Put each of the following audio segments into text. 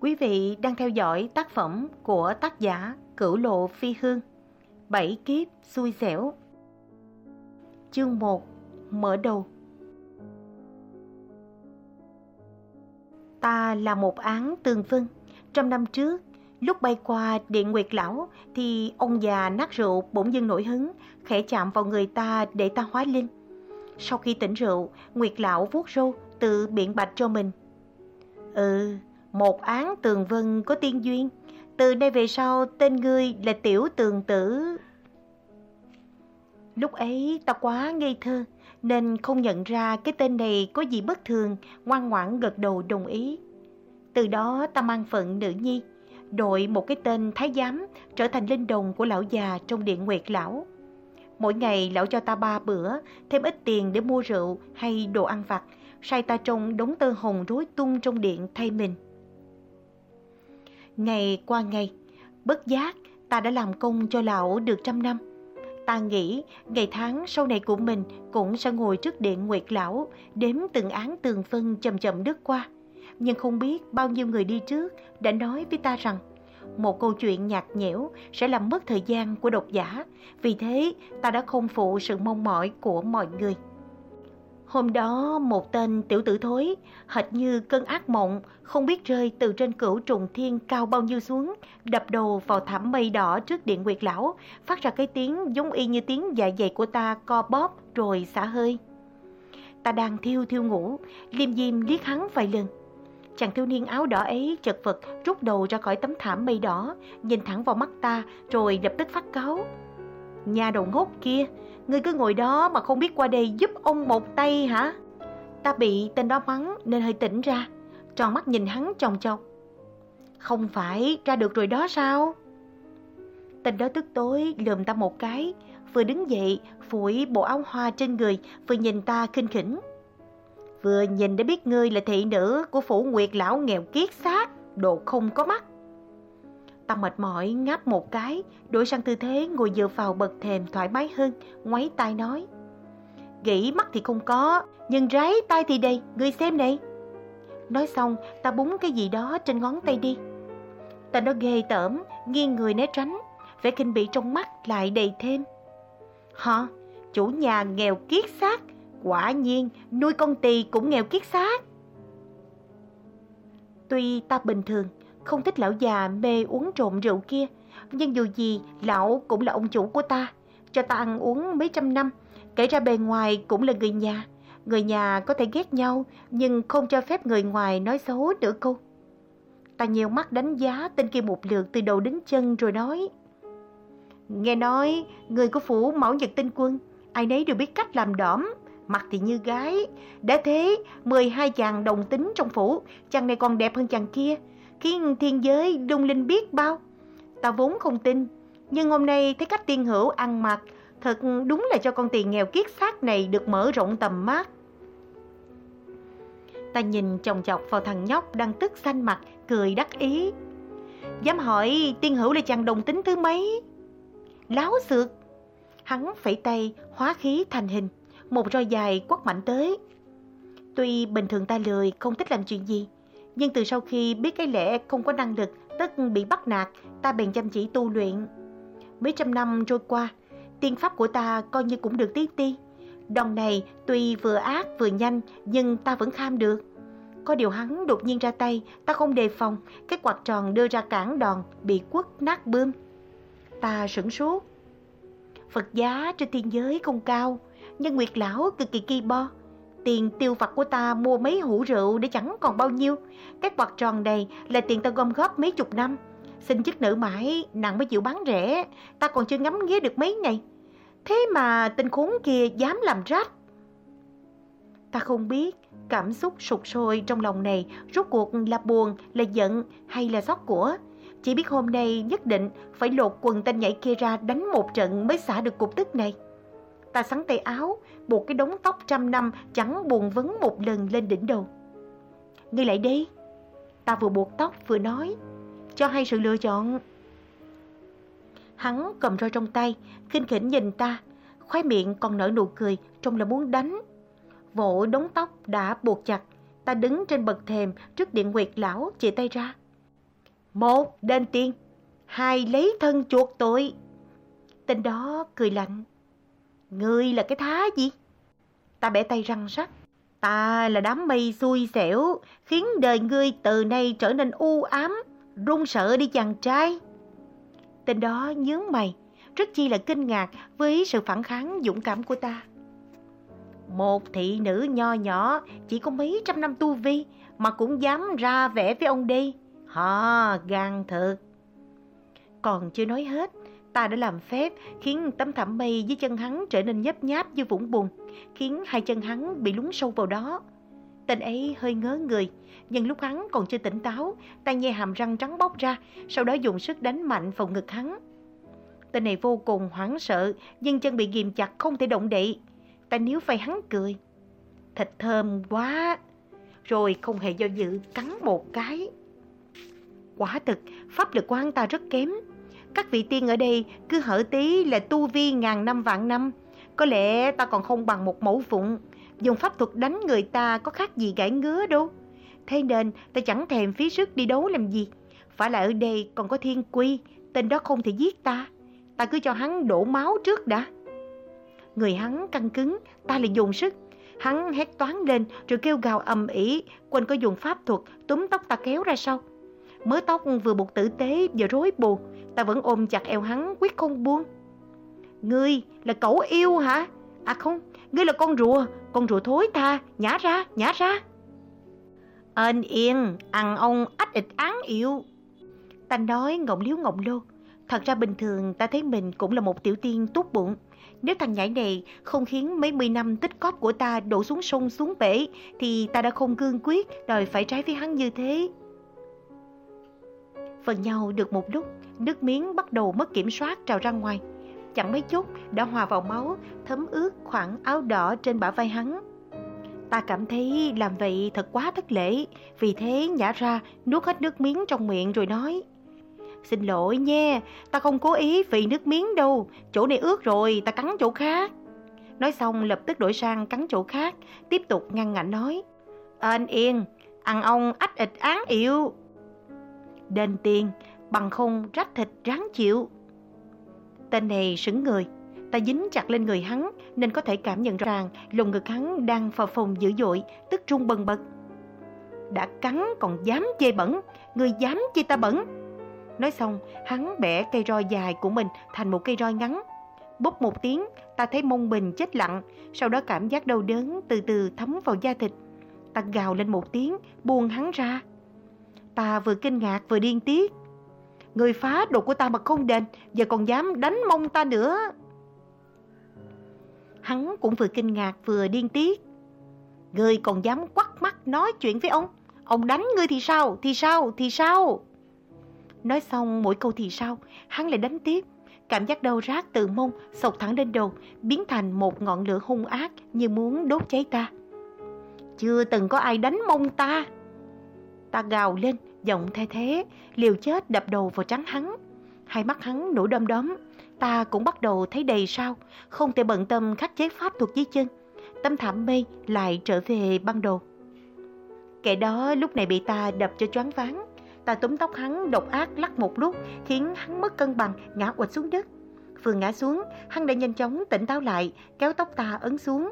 Quý vị đang theo dõi tác phẩm của tác giả Cửu Lộ Phi Hương Bảy kiếp xui xẻo Chương 1 Mở đầu Ta là một án tường vân Trăm năm trước, lúc bay qua Điện Nguyệt Lão thì ông già nát rượu bỗng dưng nổi hứng, khẽ chạm vào người ta để ta hóa linh. Sau khi tỉnh rượu, Nguyệt Lão vuốt râu, tự biện bạch cho mình. Ừ, một án tường vân có tiên duyên, từ nay về sau tên ngươi là Tiểu Tường Tử. Lúc ấy ta quá ngây thơ, nên không nhận ra cái tên này có gì bất thường, ngoan ngoãn gật đầu đồng ý. Từ đó ta mang phận nữ nhi, đội một cái tên thái giám trở thành linh đồng của lão già trong điện nguyệt lão. Mỗi ngày lão cho ta ba bữa, thêm ít tiền để mua rượu hay đồ ăn vặt, sai ta trông đống tơ hồng rối tung trong điện thay mình. Ngày qua ngày, bất giác ta đã làm công cho lão được trăm năm. Ta nghĩ ngày tháng sau này của mình cũng sẽ ngồi trước điện nguyệt lão, đếm từng án tường phân chậm chậm đứt qua. Nhưng không biết bao nhiêu người đi trước đã nói với ta rằng một câu chuyện nhạt nhẽo sẽ làm mất thời gian của độc giả. Vì thế, ta đã không phụ sự mong mỏi của mọi người. Hôm đó một tên tiểu tử thối, hệt như cơn ác mộng, không biết rơi từ trên cửu trùng thiên cao bao nhiêu xuống, đập đầu vào thảm mây đỏ trước điện nguyệt lão, phát ra cái tiếng giống y như tiếng dạ dày của ta co bóp rồi xả hơi. Ta đang thiêu thiêu ngủ, liêm diêm liếc hắn vài lần. Chàng thiếu niên áo đỏ ấy chật vật rút đầu ra khỏi tấm thảm mây đỏ, nhìn thẳng vào mắt ta rồi lập tức phát cáo. Nhà đầu ngốc kia, Ngươi cứ ngồi đó mà không biết qua đây giúp ông một tay hả? Ta bị tên đó mắng nên hơi tỉnh ra, tròn mắt nhìn hắn chồng chọc. Không phải ra được rồi đó sao? Tên đó tức tối lườm ta một cái, vừa đứng dậy phủi bộ áo hoa trên người, vừa nhìn ta khinh khỉnh. Vừa nhìn đã biết ngươi là thị nữ của phủ nguyệt lão nghèo kiết xác, đồ không có mắt. Ta mệt mỏi ngáp một cái, đổi sang tư thế ngồi dựa vào bậc thềm thoải mái hơn, ngoáy tai nói. Gỉ mắt thì không có, nhưng rái tay thì đây, ngươi xem này. Nói xong, ta búng cái gì đó trên ngón tay đi. Ta nó ghê tởm, nghiêng người né tránh, vẻ kinh bị trong mắt lại đầy thêm. Hả? Chủ nhà nghèo kiết xác, quả nhiên nuôi con tỳ cũng nghèo kiết xác. Tuy ta bình thường, không thích lão già mê uống trộm rượu kia. Nhưng dù gì, lão cũng là ông chủ của ta, cho ta ăn uống mấy trăm năm, kể ra bề ngoài cũng là người nhà. Người nhà có thể ghét nhau, nhưng không cho phép người ngoài nói xấu nữa cô Ta nhiều mắt đánh giá tên kia một lượt từ đầu đến chân rồi nói. Nghe nói, người của phủ mẫu nhật tinh quân, ai nấy đều biết cách làm đỏm, mặt thì như gái. Đã thế, 12 chàng đồng tính trong phủ, chàng này còn đẹp hơn chàng kia, khiến thiên giới lung linh biết bao. Ta vốn không tin, nhưng hôm nay thấy cách tiên hữu ăn mặc, thật đúng là cho con tiền nghèo kiết xác này được mở rộng tầm mắt. Ta nhìn chồng chọc vào thằng nhóc đang tức xanh mặt, cười đắc ý. Dám hỏi tiên hữu là chàng đồng tính thứ mấy? Láo xược. Hắn phẩy tay, hóa khí thành hình, một roi dài quất mạnh tới. Tuy bình thường ta lười, không thích làm chuyện gì, nhưng từ sau khi biết cái lẽ không có năng lực, tất bị bắt nạt, ta bèn chăm chỉ tu luyện. Mấy trăm năm trôi qua, tiên pháp của ta coi như cũng được tí ti. Đòn này tuy vừa ác vừa nhanh, nhưng ta vẫn kham được. Có điều hắn đột nhiên ra tay, ta không đề phòng, cái quạt tròn đưa ra cản đòn, bị quất nát bươm. Ta sửng sốt. Phật giá trên thiên giới không cao, nhưng Nguyệt Lão cực kỳ kỳ bo, Tiền tiêu vặt của ta mua mấy hũ rượu để chẳng còn bao nhiêu. Cái quạt tròn này là tiền ta gom góp mấy chục năm. Xin chức nữ mãi, nặng mới chịu bán rẻ. Ta còn chưa ngắm nghía được mấy ngày. Thế mà tên khốn kia dám làm rách. Ta không biết cảm xúc sụt sôi trong lòng này rốt cuộc là buồn, là giận hay là xót của. Chỉ biết hôm nay nhất định phải lột quần tên nhảy kia ra đánh một trận mới xả được cục tức này. Ta sắn tay áo, buộc cái đống tóc trăm năm chẳng buồn vấn một lần lên đỉnh đầu. Ngươi lại đi. Ta vừa buộc tóc vừa nói, cho hai sự lựa chọn. Hắn cầm roi trong tay, khinh khỉnh nhìn ta, khoái miệng còn nở nụ cười, trông là muốn đánh. Vỗ đống tóc đã buộc chặt, ta đứng trên bậc thềm trước điện nguyệt lão chỉ tay ra. Một, đền tiền. Hai, lấy thân chuộc tội. Tên đó cười lạnh. Ngươi là cái thá gì? Ta bẻ tay răng rắc. Ta là đám mây xui xẻo, khiến đời ngươi từ nay trở nên u ám, run sợ đi chàng trai. Tên đó nhướng mày, rất chi là kinh ngạc với sự phản kháng dũng cảm của ta. Một thị nữ nho nhỏ, chỉ có mấy trăm năm tu vi, mà cũng dám ra vẽ với ông đi. Họ gan thật. Còn chưa nói hết, ta đã làm phép khiến tấm thảm mây dưới chân hắn trở nên nhấp nháp như vũng bùn, khiến hai chân hắn bị lún sâu vào đó. Tên ấy hơi ngớ người, nhưng lúc hắn còn chưa tỉnh táo, ta nghe hàm răng trắng bóc ra, sau đó dùng sức đánh mạnh vào ngực hắn. Tên này vô cùng hoảng sợ, nhưng chân bị ghìm chặt không thể động đậy. Ta níu vai hắn cười. Thịt thơm quá. Rồi không hề do dự cắn một cái. Quả thực, pháp lực của hắn ta rất kém. Các vị tiên ở đây cứ hở tí là tu vi ngàn năm vạn năm. Có lẽ ta còn không bằng một mẫu phụng. Dùng pháp thuật đánh người ta có khác gì gãi ngứa đâu. Thế nên ta chẳng thèm phí sức đi đấu làm gì. Phải là ở đây còn có thiên quy, tên đó không thể giết ta. Ta cứ cho hắn đổ máu trước đã. Người hắn căng cứng, ta lại dùng sức. Hắn hét toán lên rồi kêu gào ầm ĩ, quên có dùng pháp thuật túm tóc ta kéo ra sau. Mớ tóc vừa buộc tử tế vừa rối bù, ta vẫn ôm chặt eo hắn quyết không buông. Ngươi là cậu yêu hả? À không, ngươi là con rùa, con rùa thối tha, nhả ra, nhả ra. Ên yên, ăn ông ách ịch án yêu. Ta nói ngọng liếu ngọng lô. Thật ra bình thường ta thấy mình cũng là một tiểu tiên tốt bụng. Nếu thằng nhãi này không khiến mấy mươi năm tích cóp của ta đổ xuống sông xuống bể, thì ta đã không cương quyết đòi phải trái với hắn như thế. Phần nhau được một lúc, nước miếng bắt đầu mất kiểm soát trào ra ngoài. Chẳng mấy chút đã hòa vào máu, thấm ướt khoảng áo đỏ trên bả vai hắn. Ta cảm thấy làm vậy thật quá thất lễ, vì thế nhả ra nuốt hết nước miếng trong miệng rồi nói. Xin lỗi nha, ta không cố ý vì nước miếng đâu, chỗ này ướt rồi, ta cắn chỗ khác. Nói xong lập tức đổi sang cắn chỗ khác, tiếp tục ngăn ngạnh nói. Anh yên, ăn ông ách ịch án yêu. Đền tiền, bằng không rách thịt ráng chịu. Tên này sững người, ta dính chặt lên người hắn nên có thể cảm nhận rõ ràng lồng ngực hắn đang phập phồng dữ dội, tức trung bần bật. Đã cắn còn dám chê bẩn, người dám chê ta bẩn. Nói xong, hắn bẻ cây roi dài của mình thành một cây roi ngắn. Bốc một tiếng, ta thấy mông mình chết lặng, sau đó cảm giác đau đớn từ từ thấm vào da thịt. Ta gào lên một tiếng, buông hắn ra. Ta vừa kinh ngạc vừa điên tiết. Người phá đồ của ta mà không đền, giờ còn dám đánh mông ta nữa. Hắn cũng vừa kinh ngạc vừa điên tiết. Người còn dám quắt mắt nói chuyện với ông. Ông đánh ngươi thì sao, thì sao, thì sao? Nói xong mỗi câu thì sao, hắn lại đánh tiếp. Cảm giác đau rát từ mông sộc thẳng lên đầu, biến thành một ngọn lửa hung ác như muốn đốt cháy ta. Chưa từng có ai đánh mông ta. Ta gào lên, giọng thay thế, liều chết đập đầu vào trắng hắn. Hai mắt hắn nổi đom đóm, ta cũng bắt đầu thấy đầy sao, không thể bận tâm khắc chế pháp thuật dưới chân. Tâm thảm mê lại trở về ban đầu. Kẻ đó lúc này bị ta đập cho choáng váng, Ta túm tóc hắn độc ác lắc một lúc, khiến hắn mất cân bằng, ngã quỵt xuống đất. Vừa ngã xuống, hắn đã nhanh chóng tỉnh táo lại, kéo tóc ta ấn xuống.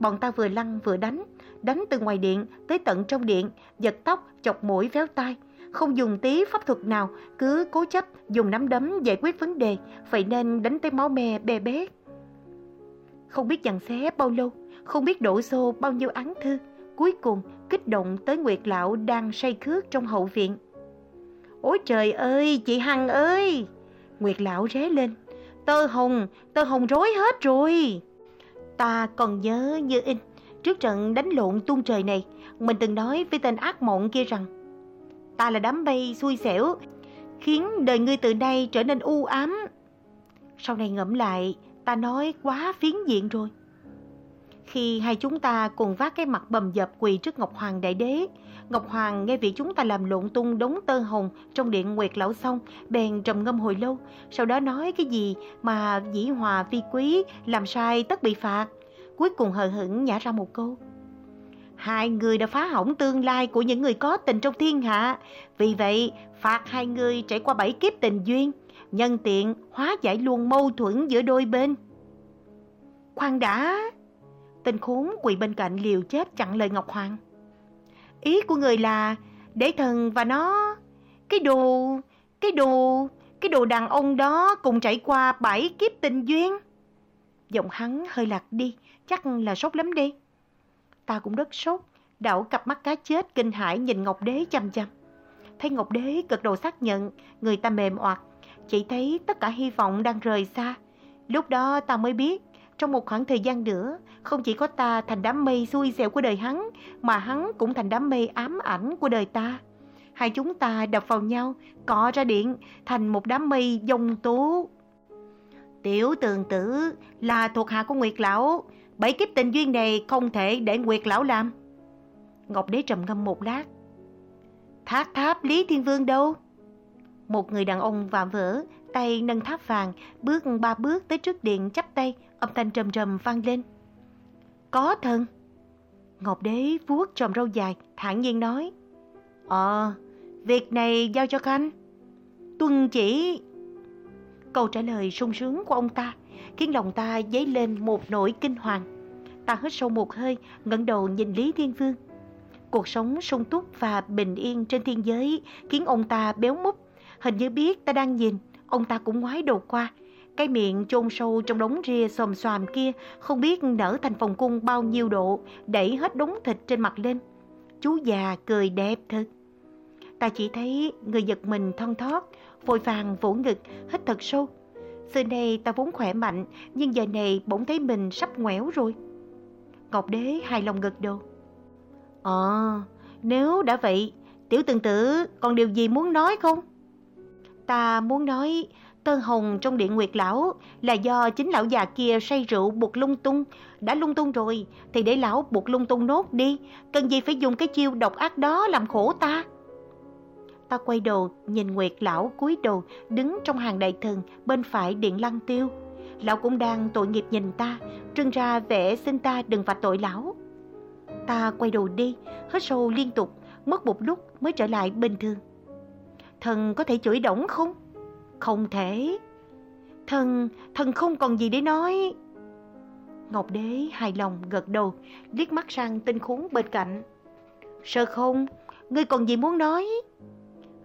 Bọn ta vừa lăn vừa đánh, đánh từ ngoài điện tới tận trong điện, giật tóc, chọc mũi véo tai. Không dùng tí pháp thuật nào, cứ cố chấp dùng nắm đấm giải quyết vấn đề, vậy nên đánh tới máu me bê bét. Không biết dằn xé bao lâu, không biết đổ xô bao nhiêu án thư, cuối cùng kích động tới Nguyệt Lão đang say khước trong hậu viện. Ôi trời ơi, chị Hằng ơi! Nguyệt lão ré lên. Tơ hồng, tơ hồng rối hết rồi. Ta còn nhớ như in, trước trận đánh lộn tung trời này, mình từng nói với tên ác mộng kia rằng Ta là đám mây xui xẻo, khiến đời ngươi từ nay trở nên u ám. Sau này ngẫm lại, ta nói quá phiến diện rồi. Khi hai chúng ta cùng vác cái mặt bầm dập quỳ trước Ngọc Hoàng Đại Đế, Ngọc Hoàng nghe việc chúng ta làm lộn tung đống tơ hồng trong điện Nguyệt Lão xong, bèn trầm ngâm hồi lâu, sau đó nói cái gì mà dĩ hòa vi quý, làm sai tất bị phạt. Cuối cùng hờ hững nhả ra một câu. Hai người đã phá hỏng tương lai của những người có tình trong thiên hạ. Vì vậy, phạt hai người trải qua bảy kiếp tình duyên, nhân tiện hóa giải luôn mâu thuẫn giữa đôi bên. Khoan đã! Tên khốn quỳ bên cạnh liều chết chặn lời Ngọc Hoàng. Ý của người là để thần và nó, cái đồ, cái đồ, cái đồ đàn ông đó cùng trải qua bảy kiếp tình duyên. Giọng hắn hơi lạc đi, chắc là sốt lắm đi. Ta cũng rất sốt, đảo cặp mắt cá chết kinh hãi nhìn Ngọc Đế chăm chăm. Thấy Ngọc Đế cực độ xác nhận, người ta mềm oặt, chỉ thấy tất cả hy vọng đang rời xa. Lúc đó ta mới biết, trong một khoảng thời gian nữa, không chỉ có ta thành đám mây xui xẻo của đời hắn, mà hắn cũng thành đám mây ám ảnh của đời ta. Hai chúng ta đập vào nhau, cọ ra điện, thành một đám mây dông tố. Tiểu tường tử là thuộc hạ của Nguyệt Lão, bảy kiếp tình duyên này không thể để Nguyệt Lão làm. Ngọc Đế trầm ngâm một lát. Thác tháp Lý Thiên Vương đâu? Một người đàn ông vạm vỡ, tay nâng tháp vàng, bước ba bước tới trước điện chắp tay, âm thanh trầm trầm vang lên. Có thân. Ngọc Đế vuốt tròm râu dài, thản nhiên nói. Ờ, việc này giao cho Khanh. Tuân chỉ. Câu trả lời sung sướng của ông ta khiến lòng ta dấy lên một nỗi kinh hoàng. Ta hít sâu một hơi, ngẩng đầu nhìn Lý Thiên Vương. Cuộc sống sung túc và bình yên trên thiên giới khiến ông ta béo múp. Hình như biết ta đang nhìn, ông ta cũng ngoái đầu qua. Cái miệng chôn sâu trong đống ria xòm xoàm kia không biết nở thành vòng cung bao nhiêu độ, đẩy hết đống thịt trên mặt lên. Chú già cười đẹp thật. Ta chỉ thấy người giật mình thon thót, vội vàng vỗ ngực, hít thật sâu. Xưa nay ta vốn khỏe mạnh, nhưng giờ này bỗng thấy mình sắp ngoẻo rồi. Ngọc Đế hài lòng gật đầu. Ờ, nếu đã vậy, tiểu tường tử còn điều gì muốn nói không? Ta muốn nói tơ hồng trong điện nguyệt lão là do chính lão già kia say rượu buộc lung tung. Đã lung tung rồi thì để lão buộc lung tung nốt đi, cần gì phải dùng cái chiêu độc ác đó làm khổ ta. Ta quay đầu nhìn nguyệt lão cúi đầu đứng trong hàng đại thần bên phải điện lăng tiêu. Lão cũng đang tội nghiệp nhìn ta, trưng ra vẻ xin ta đừng vạch tội lão. Ta quay đầu đi, hít sâu liên tục, mất một lúc mới trở lại bình thường. Thần có thể chửi đổng không? Không thể. Thần, thần không còn gì để nói. Ngọc Đế hài lòng gật đầu, liếc mắt sang tinh khốn bên cạnh. Sơ không, ngươi còn gì muốn nói?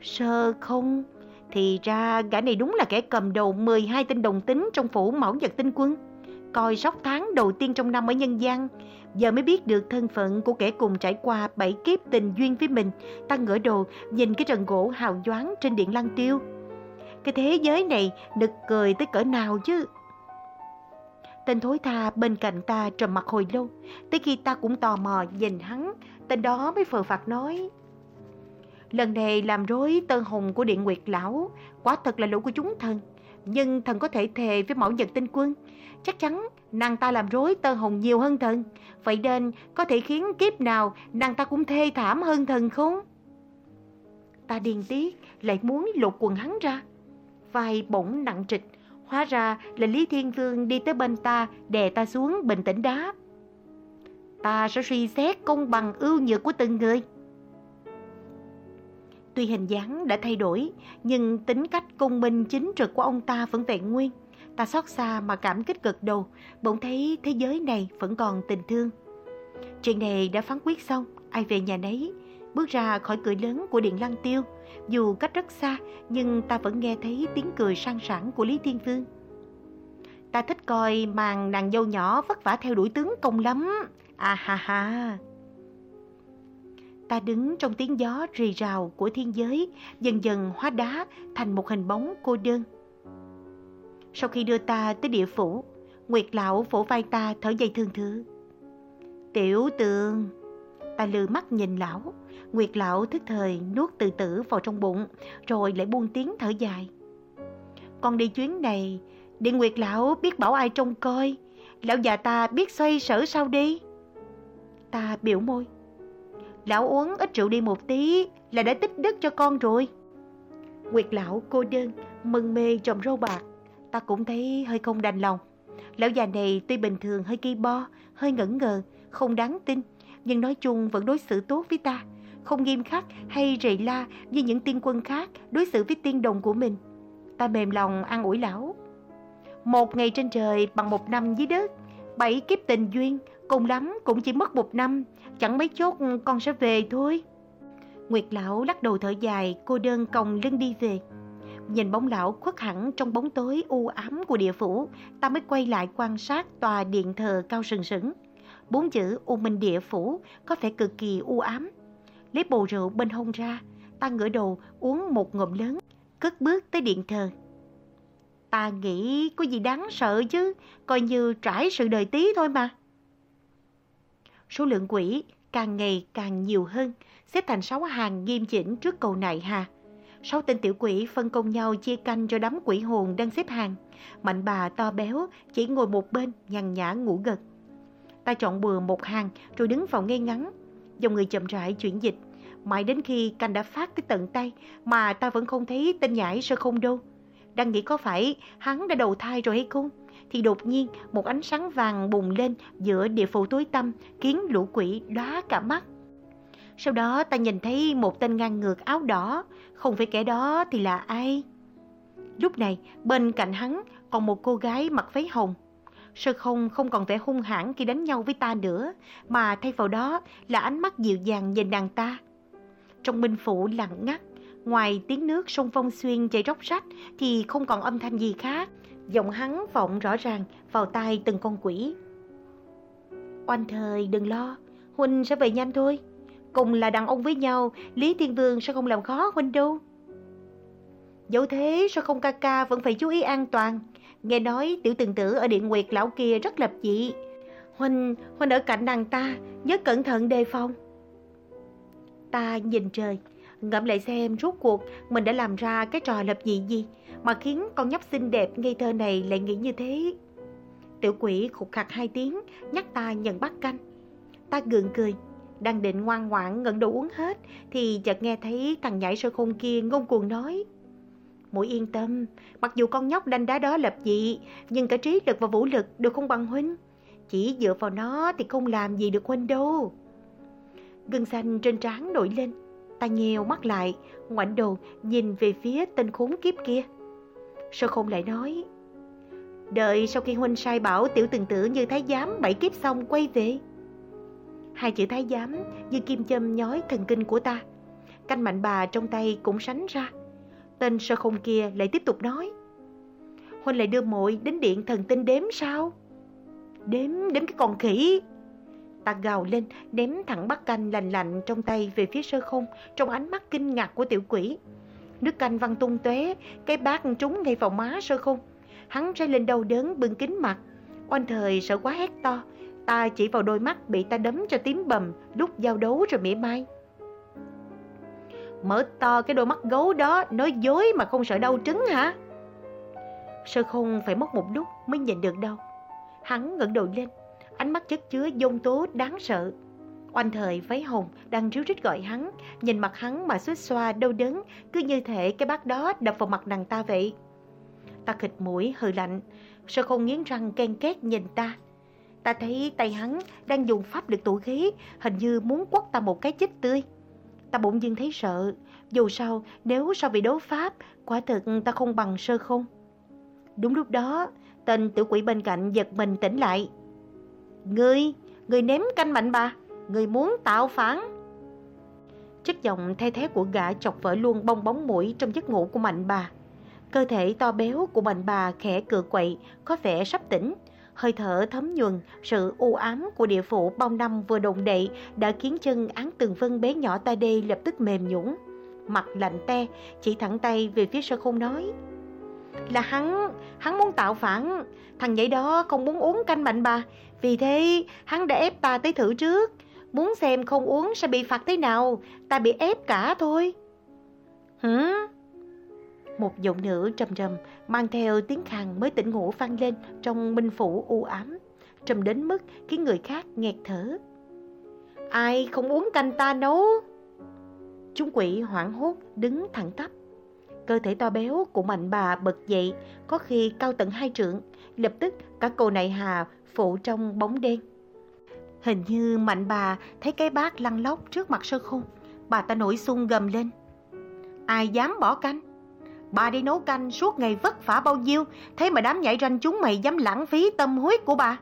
Sơ không, thì ra gã này đúng là kẻ cầm đầu 12 tên đồng tính trong phủ mẫu vật tinh quân. Coi sóc tháng đầu tiên trong năm ở nhân gian, giờ mới biết được thân phận của kẻ cùng trải qua bảy kiếp tình duyên với mình. Ta ngửa đồ nhìn cái trần gỗ hào nhoáng trên điện lăng tiêu. Cái thế giới này nực cười tới cỡ nào chứ? Tên thối tha bên cạnh ta trầm mặt hồi lâu, tới khi ta cũng tò mò nhìn hắn, tên đó mới phờ phạt nói. Lần này làm rối tơ hồng của điện nguyệt lão, quả thật là lỗi của chúng thần. Nhưng thần có thể thề với mẫu nhật tinh quân, chắc chắn nàng ta làm rối tơ hồng nhiều hơn thần. Vậy nên có thể khiến kiếp nào nàng ta cũng thê thảm hơn thần không? Ta điên tiết lại muốn lột quần hắn ra. Vai bỗng nặng trịch, hóa ra là Lý Thiên Vương đi tới bên ta đè ta xuống bình tĩnh đáp. Ta sẽ suy xét công bằng ưu nhược của từng người. Tuy hình dáng đã thay đổi, nhưng tính cách công minh chính trực của ông ta vẫn vẹn nguyên. Ta xót xa mà cảm kích cực đầu, bỗng thấy thế giới này vẫn còn tình thương. Chuyện này đã phán quyết xong, ai về nhà nấy, bước ra khỏi cửa lớn của điện lăng tiêu. Dù cách rất xa, nhưng ta vẫn nghe thấy tiếng cười sang sảng của Lý Thiên Vương. Ta thích coi màn nàng dâu nhỏ vất vả theo đuổi tướng công lắm. À ha ha. Ta đứng trong tiếng gió rì rào của thiên giới, dần dần hóa đá thành một hình bóng cô đơn. Sau khi đưa ta tới địa phủ, Nguyệt lão vỗ vai ta thở dài thương thứ. Tiểu tường, ta lừa mắt nhìn lão, Nguyệt lão thức thời nuốt từ tử vào trong bụng, rồi lại buông tiếng thở dài. Con đi chuyến này, điện Nguyệt lão biết bảo ai trông coi, lão già ta biết xoay sở sao đi. Ta biểu môi. Lão uống ít rượu đi một tí là đã tích đức cho con rồi. Nguyệt lão cô đơn, mân mê trồng râu bạc. Ta cũng thấy hơi không đành lòng. Lão già này tuy bình thường hơi ki bo, hơi ngẩn ngờ, không đáng tin. nhưng nói chung vẫn đối xử tốt với ta, không nghiêm khắc hay rầy la như những tiên quân khác đối xử với tiên đồng của mình. Ta mềm lòng an ủi lão. Một ngày trên trời bằng một năm dưới đất, bảy kiếp tình duyên, cùng lắm cũng chỉ mất một năm, chẳng mấy chốt con sẽ về thôi. Nguyệt lão lắc đầu thở dài, cô đơn còng lưng đi về. Nhìn bóng lão khuất hẳn trong bóng tối u ám của địa phủ, ta mới quay lại quan sát tòa điện thờ cao sừng sững. Bốn chữ U Minh Địa Phủ có vẻ cực kỳ u ám. Lấy bầu rượu bên hông ra, ta ngửa đầu uống một ngụm lớn, cất bước tới điện thờ. Ta nghĩ có gì đáng sợ chứ, coi như trải sự đời tí thôi mà. Số lượng quỷ càng ngày càng nhiều hơn, xếp thành sáu hàng nghiêm chỉnh trước cầu nại hà. Sáu tên tiểu quỷ phân công nhau chia canh cho đám quỷ hồn đang xếp hàng. Mạnh bà to béo chỉ ngồi một bên nhằn nhã ngủ gật. Ta chọn bừa một hàng rồi đứng vào ngay ngắn. Dòng người chậm rãi chuyển dịch. Mãi đến khi canh đã phát tới tận tay mà ta vẫn không thấy tên nhãi sơ không đâu. Đang nghĩ có phải hắn đã đầu thai rồi hay không? Thì đột nhiên một ánh sáng vàng bùng lên giữa địa phủ tối tăm khiến lũ quỷ đóa cả mắt. Sau đó ta nhìn thấy một tên ngang ngược áo đỏ, không phải kẻ đó thì là ai? Lúc này, bên cạnh hắn còn một cô gái mặc váy hồng. Sơ không không còn vẻ hung hãn khi đánh nhau với ta nữa, mà thay vào đó là ánh mắt dịu dàng nhìn nàng ta. Trong minh phủ lặng ngắt, ngoài tiếng nước sông Phong Xuyên chảy róc rách thì không còn âm thanh gì khác. Giọng hắn vọng rõ ràng vào tai từng con quỷ. Oanh thời đừng lo, Huynh sẽ về nhanh thôi. Cùng là đàn ông với nhau, Lý Thiên Vương sẽ không làm khó Huynh đâu. Dẫu thế sao không ca ca vẫn phải chú ý an toàn. Nghe nói tiểu từng tử ở điện nguyệt lão kia rất lập dị. Huynh, Huynh ở cạnh nàng ta, nhớ cẩn thận đề phòng. Ta nhìn trời, ngẫm lại xem rốt cuộc mình đã làm ra cái trò lập dị gì mà khiến con nhóc xinh đẹp ngây thơ này lại nghĩ như thế. Tiểu quỷ khục khặc hai tiếng, nhắc ta nhận bát canh. Ta gượng cười, đang định ngoan ngoãn ngẩn đầu uống hết thì chợt nghe thấy thằng nhảy sơ khôn kia ngông cuồng nói. Mũi yên tâm, mặc dù con nhóc đanh đá đó lập dị, nhưng cả trí lực và vũ lực đều không bằng huynh. Chỉ dựa vào nó thì không làm gì được huynh đâu. Gân xanh trên trán nổi lên, ta nheo mắt lại, ngoảnh đầu nhìn về phía tên khốn kiếp kia. Sơ khôn lại nói, đợi sau khi huynh sai bảo tiểu từng tử như thái giám bảy kiếp xong quay về. Hai chữ thái giám như kim châm nhói thần kinh của ta. Canh mạnh bà trong tay cũng sánh ra. Tên sơ không kia lại tiếp tục nói. Huynh lại đưa muội đến điện thần tinh đếm sao? Đếm, đếm cái con khỉ. Ta gào lên, ném thẳng bát canh lành lạnh trong tay về phía sơ không, trong ánh mắt kinh ngạc của tiểu quỷ. Nước canh văng tung tóe, cái bát trúng ngay vào má sơ không. Hắn ra lên đầu đớn bưng kính mặt. Oanh thời sợ quá hét to, ta chỉ vào đôi mắt bị ta đấm cho tím bầm lúc giao đấu rồi mỉa mai. Mở to cái đôi mắt gấu đó nói dối mà không sợ đau trứng hả? Sơ không phải mất một lúc mới nhìn được đâu. Hắn ngẩng đầu lên, ánh mắt chất chứa dông tố đáng sợ. Oanh thời váy hồng đang ríu rít gọi hắn, nhìn mặt hắn mà suýt xoa đau đớn, cứ như thể cái bát đó đập vào mặt nàng ta vậy. Ta khịt mũi hừ lạnh, sơ không nghiến răng ken két nhìn ta. Ta thấy tay hắn đang dùng pháp lực tụ khí, hình như muốn quất ta một cái chích tươi. Ta bỗng dưng thấy sợ, dù sao nếu so bị đấu pháp, quả thực ta không bằng sơ không. Đúng lúc đó, tên tiểu quỷ bên cạnh giật mình tỉnh lại. Ngươi, ngươi ném canh mạnh bà, ngươi muốn tạo phản. Chất giọng thay thế của gã chọc vỡ luôn bong bóng mũi trong giấc ngủ của mạnh bà. Cơ thể to béo của mạnh bà khẽ cựa quậy, có vẻ sắp tỉnh. Hơi thở thấm nhuần, sự u ám của địa phủ bao năm vừa đồng đậy đã khiến chân án tường vân bé nhỏ ta đây lập tức mềm nhũn. Mặt lạnh te, chỉ thẳng tay về phía sơ khôn nói. Là hắn, hắn muốn tạo phản, thằng nhảy đó không muốn uống canh mạnh bà, vì thế hắn đã ép ta tới thử trước. Muốn xem không uống sẽ bị phạt thế nào, ta bị ép cả thôi. Hử? Một giọng nữ trầm trầm mang theo tiếng khàn mới tỉnh ngủ vang lên trong minh phủ u ám, trầm đến mức khiến người khác nghẹt thở. Ai không uống canh ta nấu? Chúng quỷ hoảng hốt đứng thẳng tắp. Cơ thể to béo của mạnh bà bật dậy, có khi cao tận hai trượng, lập tức cả cô này hà phụ trong bóng đen. Hình như mạnh bà thấy cái bát lăn lóc trước mặt sơ khôn. Bà ta nổi sung gầm lên. Ai dám bỏ canh? Bà đi nấu canh suốt ngày vất vả bao nhiêu, thế mà đám nhảy ranh chúng mày dám lãng phí tâm huyết của bà.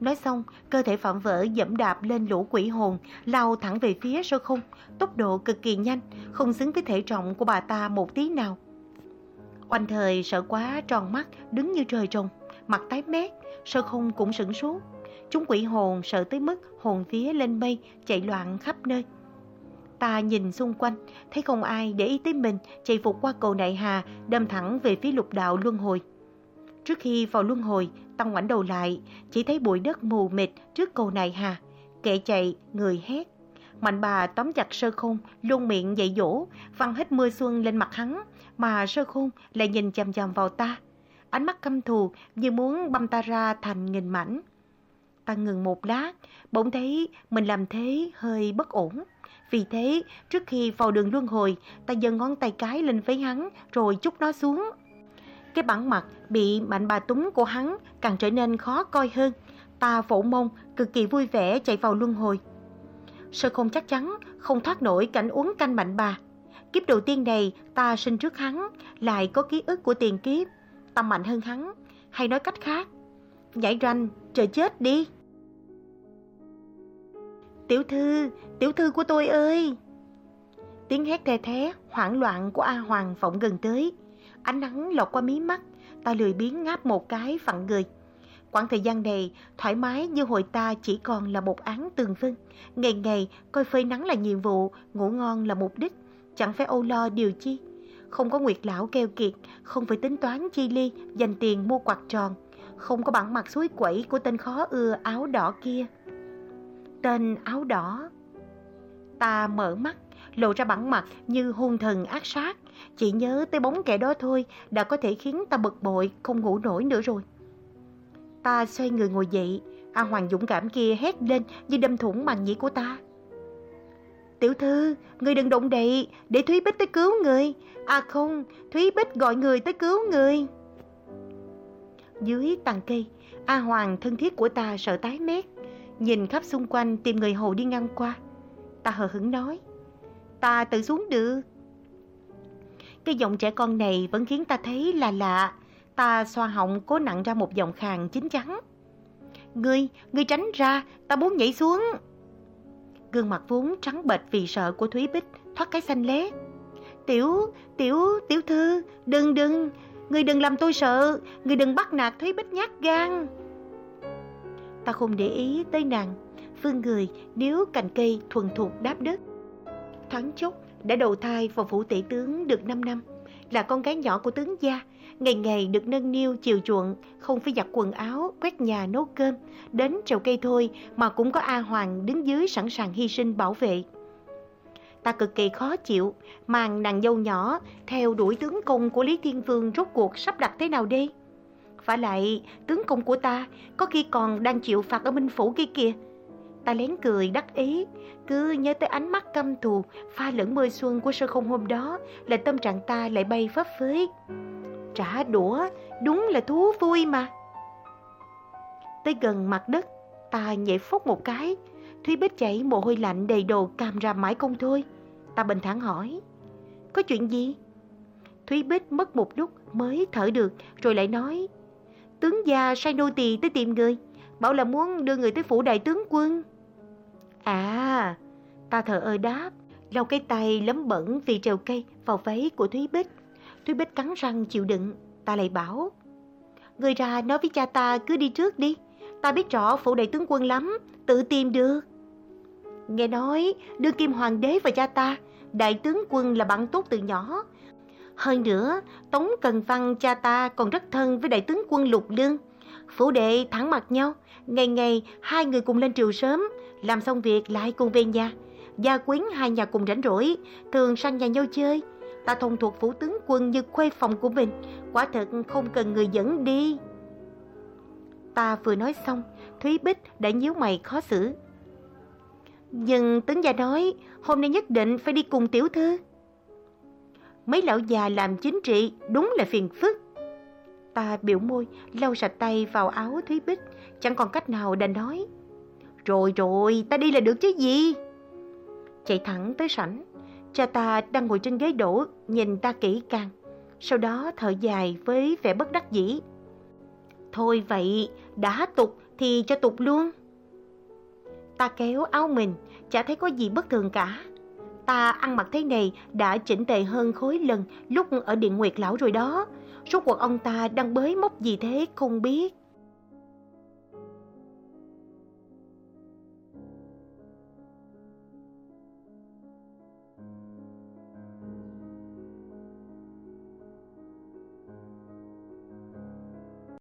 Nói xong, cơ thể phạm vỡ dẫm đạp lên lũ quỷ hồn, lao thẳng về phía sơ khung, tốc độ cực kỳ nhanh, không xứng với thể trọng của bà ta một tí nào. Oanh thời sợ quá tròn mắt, đứng như trời trồng, mặt tái mét, sơ khung cũng sửng sốt. Chúng quỷ hồn sợ tới mức hồn phía lên mây, chạy loạn khắp nơi. Ta nhìn xung quanh, thấy không ai để ý tới mình, chạy vụt qua cầu Đại Hà, đâm thẳng về phía lục đạo luân hồi. Trước khi vào luân hồi, Tăng ngoảnh đầu lại, chỉ thấy bụi đất mù mịt trước cầu Đại Hà. Kẻ chạy, người hét. Mạnh bà tóm chặt sơ khôn, luôn miệng dạy dỗ, văng hết mưa xuân lên mặt hắn, mà sơ khôn lại nhìn chằm chằm vào ta. Ánh mắt căm thù như muốn băm ta ra thành nghìn mảnh. Ta ngừng một lát, bỗng thấy mình làm thế hơi bất ổn. Vì thế, trước khi vào đường luân hồi, ta giơ ngón tay cái lên với hắn rồi chúc nó xuống. Cái bản mặt bị mạnh bà túng của hắn càng trở nên khó coi hơn. Ta phổ mông, cực kỳ vui vẻ chạy vào luân hồi. Sơ không chắc chắn, không thoát nổi cảnh uống canh mạnh bà. Kiếp đầu tiên này, ta sinh trước hắn, lại có ký ức của tiền kiếp. Ta mạnh hơn hắn, hay nói cách khác. Nhảy ranh, trời chết đi. Tiểu thư, tiểu thư của tôi ơi! Tiếng hét the thé, hoảng loạn của A Hoàng vọng gần tới. Ánh nắng lọt qua mí mắt, ta lười biến ngáp một cái phặn người. Quãng thời gian này, thoải mái như hồi ta chỉ còn là một án tường vân. Ngày ngày, coi phơi nắng là nhiệm vụ, ngủ ngon là mục đích. Chẳng phải âu lo điều chi. Không có nguyệt lão keo kiệt, không phải tính toán chi ly, dành tiền mua quạt tròn. Không có bản mặt suối quẩy của tên khó ưa áo đỏ kia tên áo đỏ. Ta mở mắt, lộ ra bản mặt như hung thần ác sát. Chỉ nhớ tới bóng kẻ đó thôi đã có thể khiến ta bực bội, không ngủ nổi nữa rồi. Ta xoay người ngồi dậy, A Hoàng dũng cảm kia hét lên như đâm thủng màng nhĩ của ta. Tiểu thư, người đừng động đậy, để Thúy Bích tới cứu người. À không, Thúy Bích gọi người tới cứu người. Dưới tàn cây, A Hoàng thân thiết của ta sợ tái mét nhìn khắp xung quanh tìm người hầu đi ngang qua. Ta hờ hững nói, ta tự xuống được. Cái giọng trẻ con này vẫn khiến ta thấy là lạ. Ta xoa họng cố nặng ra một giọng khàn chín chắn. Ngươi, ngươi tránh ra, ta muốn nhảy xuống. Gương mặt vốn trắng bệch vì sợ của Thúy Bích thoát cái xanh lé. Tiểu, tiểu, tiểu thư, đừng đừng, người đừng làm tôi sợ, người đừng bắt nạt Thúy Bích nhát gan ta không để ý tới nàng. Phương người nếu cành cây thuần thục đáp đất. Thoáng chốc đã đầu thai vào phủ tể tướng được 5 năm. Là con gái nhỏ của tướng gia, ngày ngày được nâng niu chiều chuộng, không phải giặt quần áo, quét nhà nấu cơm, đến trầu cây thôi mà cũng có A Hoàng đứng dưới sẵn sàng hy sinh bảo vệ. Ta cực kỳ khó chịu, màn nàng dâu nhỏ theo đuổi tướng công của Lý Thiên Vương rốt cuộc sắp đặt thế nào đây? phải lại, tướng công của ta có khi còn đang chịu phạt ở Minh Phủ kia kìa. Ta lén cười đắc ý, cứ nhớ tới ánh mắt căm thù, pha lẫn mưa xuân của sơ không hôm đó, là tâm trạng ta lại bay phấp phới. Trả đũa, đúng là thú vui mà. Tới gần mặt đất, ta nhảy phốc một cái, Thúy Bích chảy mồ hôi lạnh đầy đồ càm ra mãi không thôi. Ta bình thản hỏi, có chuyện gì? Thúy Bích mất một lúc mới thở được, rồi lại nói, tướng gia sai nô tỳ tới tìm người, bảo là muốn đưa người tới phủ đại tướng quân. À, ta thở ơ đáp, lau cái tay lấm bẩn vì trèo cây vào váy của Thúy Bích. Thúy Bích cắn răng chịu đựng, ta lại bảo. Người ra nói với cha ta cứ đi trước đi, ta biết rõ phủ đại tướng quân lắm, tự tìm được. Nghe nói, đưa kim hoàng đế và cha ta, đại tướng quân là bạn tốt từ nhỏ, hơn nữa, Tống Cần Văn cha ta còn rất thân với đại tướng quân Lục Lương. Phủ đệ thẳng mặt nhau, ngày ngày hai người cùng lên triều sớm, làm xong việc lại cùng về nhà. Gia quyến hai nhà cùng rảnh rỗi, thường sang nhà nhau chơi. Ta thông thuộc phủ tướng quân như khuê phòng của mình, quả thật không cần người dẫn đi. Ta vừa nói xong, Thúy Bích đã nhíu mày khó xử. Nhưng tướng gia nói, hôm nay nhất định phải đi cùng tiểu thư mấy lão già làm chính trị đúng là phiền phức. Ta biểu môi, lau sạch tay vào áo Thúy Bích, chẳng còn cách nào đành nói. Rồi rồi, ta đi là được chứ gì? Chạy thẳng tới sảnh, cha ta đang ngồi trên ghế đổ, nhìn ta kỹ càng. Sau đó thở dài với vẻ bất đắc dĩ. Thôi vậy, đã tục thì cho tục luôn. Ta kéo áo mình, chả thấy có gì bất thường cả. Ta ăn mặc thế này đã chỉnh tề hơn khối lần lúc ở Điện Nguyệt Lão rồi đó. Suốt cuộc ông ta đang bới móc gì thế không biết.